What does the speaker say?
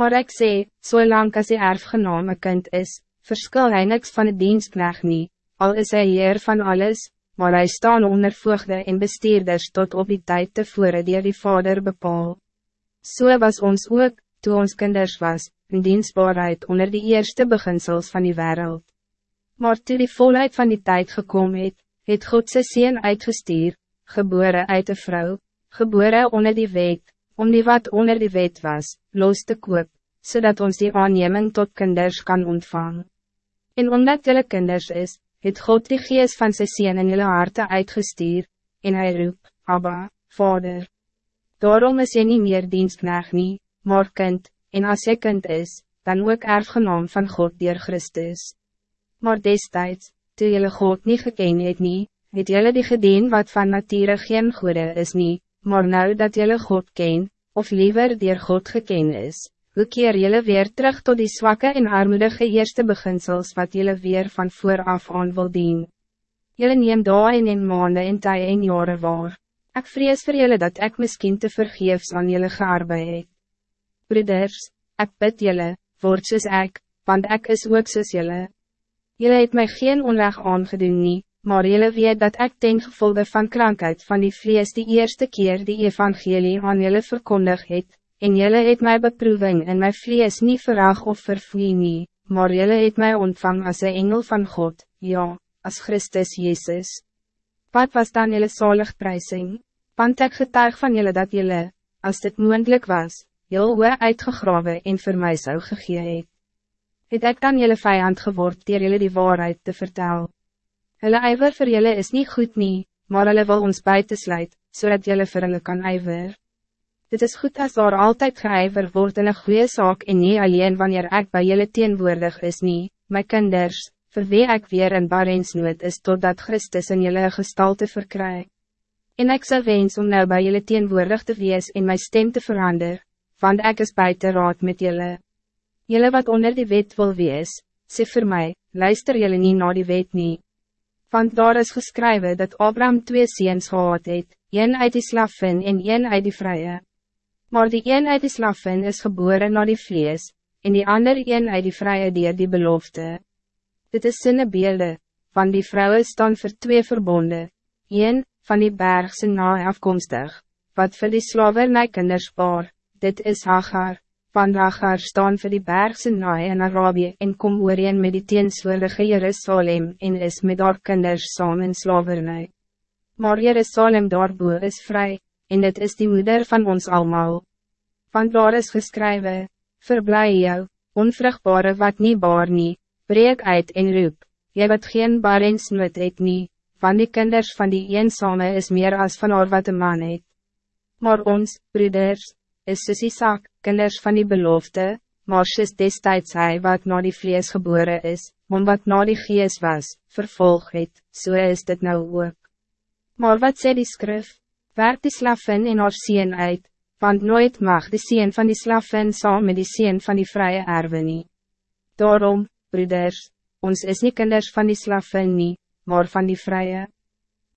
Maar ik sê, zolang als die erfgenaam een kind is, verskil hy niks van de dienstknecht nie, al is hij heer van alles, maar hij staan onder voogde en bestuurders tot op die tijd tevore die die vader bepaal. So was ons ook, toe ons kinders was, in dienstbaarheid onder die eerste beginsels van die wereld. Maar toe die volheid van die tijd gekomen het, het God sy sien uitgestuur, geboren uit de vrouw, geboren onder die wet, om die wat onder die wet was, los te koop, zodat ons die aanneming tot kinders kan ontvangen. En omdat jullie kinders is, het God die geest van sy sien in jullie harte uitgestuur, en hij roep, Abba, Vader. Daarom is jy niet meer dienstknecht nie, maar kind, en als jy kind is, dan ook erfgenaam van God dier Christus. Maar destijds, toe jullie God niet geken het nie, het jullie die gedien wat van nature geen goede is nie, maar nou dat jullie God ken, of liever dier God geken is, hoe keer jullie weer terug tot die zwakke en armoedige eerste beginsels wat jullie weer van vooraf aan wil dien. Jullie neem dagen en maanden en tye en jare waar. Ik vrees voor jullie dat ik misschien te vergeefs aan jullie gearbeid het. Broeders, ik bid jullie, word soos ek, want ik is ook soos jullie. Jullie het mij geen onrecht aangedoen nie, maar jullie weet dat ik ten gevolge van krankheid van die vlees die eerste keer die evangelie aan jullie verkondig het, En jelle het mij beproeving en mijn vlees niet verraag of verfoei nie, maar jelle het mij ontvang als een engel van God, ja, als Christus Jezus. Wat was dan jelle zaligprijsing? Want ik getuig van jelle dat jelle, als dit moeilijk was, jelle hoe uitgegraven en voor mij zou gegee het. Het ek dan jelle vijand geword dier jelle die waarheid te vertel. Hulle ijver voor jelle is niet goed nie, maar hulle wil ons buiten sluit, zodat jelle voor hulle kan ijver. Dit is goed als daar altijd geijver wordt in een goede zaak en niet alleen wanneer ik bij jullie teenwoordig is niet, mijn kinders, voor wie ik weer in barensnood is totdat Christus in jullie gestalte verkrijg. En ik zou wens om nou bij jullie teenwoordig te wees en mijn stem te veranderen, want ik is buiten raad met jullie. Jullie wat onder die wet wil wees, sê voor mij, luister jullie niet naar die wet niet. Want daar is geschreven dat Abraham twee ziens gehad het, een uit die slaffen en een uit die vrije. Maar die een uit die slaffen is geboren naar die vlees, en die ander een uit die vrije dier die belofte. Dit is beelde, van die vrouwen staan voor twee verbonden, een, van die bergse naai afkomstig, wat voor die slavernij kinders baar, dit is Hagar, van Hagar staan voor die bergse naai in Arabië en kom ooreen met die teenswoordige Jerusalem en is met haar kinders saam in slavernij. Maar Jerusalem daarboe is vrij, en dit is die moeder van ons allemaal. Want daar is geskrywe, verblij jou, onvruchtbare wat niet baar nie, breek uit en roep, jy wat geen bar en snoot het nie, van die kinders van die eensame is meer als van haar wat een man het. Maar ons, broeders, is soos Isaac, kinders van die belofte, maar soos destijds hy wat na die vlees geboren is, om wat na die gees was, vervolg het, so is dit nou ook. Maar wat sê die skrif? werk die slaffen in haar sien uit, want nooit mag de sien van die slaffen saam met die sien van die vrije erwe nie. Daarom, broeders, ons is niet kinders van die slaffen nie, maar van die vrije.